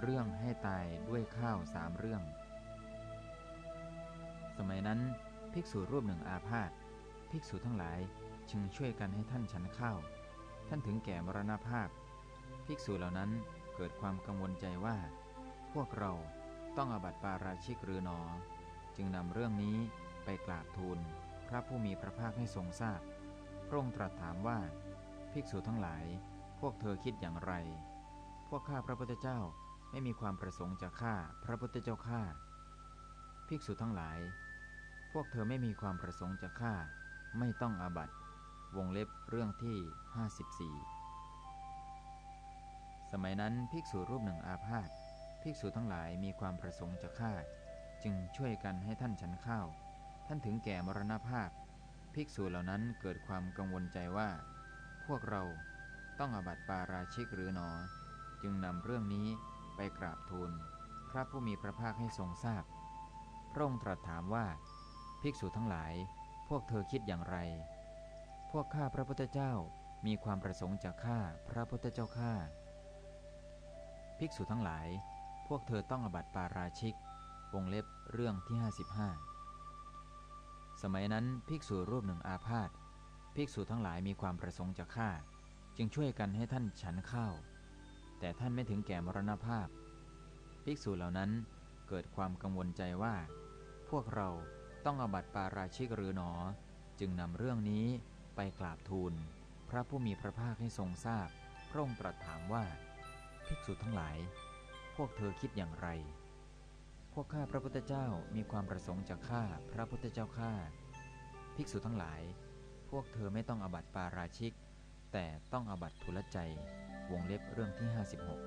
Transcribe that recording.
เรื่องให้ตายด้วยข้าวสามเรื่อง สมัยนั้นภิกษุรูปหนึ่งอาพาธภิกษุทั้งหลายจึงช่วยกันให้ท่านฉันข้าว ท่านถึงแก่มรณภาพ ภิกษุเหล่านั้นเกิดความกังวลใจว่า พวกเราต้องอบัติปาราชิกหรือหนอ จึงนำเรื่องนี้ไปกราบทูลพระผู้มีพระภาคให้ทรงทราบ พระองค์ตรัสถามว่า ภิกษุทั้งหลาย พวกเธอคิดอย่างไร พวกข้าพระพุทธเจ้า ไม่มีความประสงค์จะฆ่าพระพุทธเจ้าข้าภิกษุทั้งหลาย พวกเธอไม่มีความประสงค์จะฆ่า ไม่ต้องอาบัตวงเล็บเรื่องที่ 54 สมัยนั้นภิกษุรูปหนึ่งอาพาธภิกษุทั้งหลายมีความประสงค์จะฆ่า จึงช่วยกันให้ท่านฉันข้าว ท่านถึงแก่มรณภาพ ภิกษุเหล่านั้นเกิดความกังวลใจว่า พวกเราต้องอาบัติปาราชิกหรือหนอ จึงนำเรื่องนี้ ไปกราบทูล พระผู้มีพระภาคให้ทรงทราบ พระองค์ตรัสถามว่า ภิกษุทั้งหลาย พวกเธอคิดอย่างไร พวกข้าพระพุทธเจ้ามีความประสงค์จะฆ่าพระพุทธเจ้าข้าภิกษุทั้งหลาย พวกเธอต้องอบัติปาราชิก วงเล็บเรื่องที่ 55 สมัยนั้นภิกษุรูปหนึ่งอาพาธภิกษุทั้งหลายมีความประสงค์จะฆ่า จึงช่วยกันให้ท่านฉันข้าว แต่ท่านไม่ถึงแก่มรณภาพ ภิกษุเหล่านั้นเกิดความกังวลใจว่า พวกเราต้องอบัติปาราชิกหรือหนอ จึงนำเรื่องนี้ไปกราบทูล พระผู้มีพระภาคให้ทรงทราบ พระองค์ตรัสถามว่า ภิกษุทั้งหลาย พวกเธอคิดอย่างไร พวกข้าพระพุทธเจ้ามีความประสงค์จะฆ่าพระพุทธเจ้าข้าภิกษุทั้งหลาย พวกเธอไม่ต้องอบัติปาราชิก แต่ต้องอบัติทุลใจ วงเล็บเรื่องที่56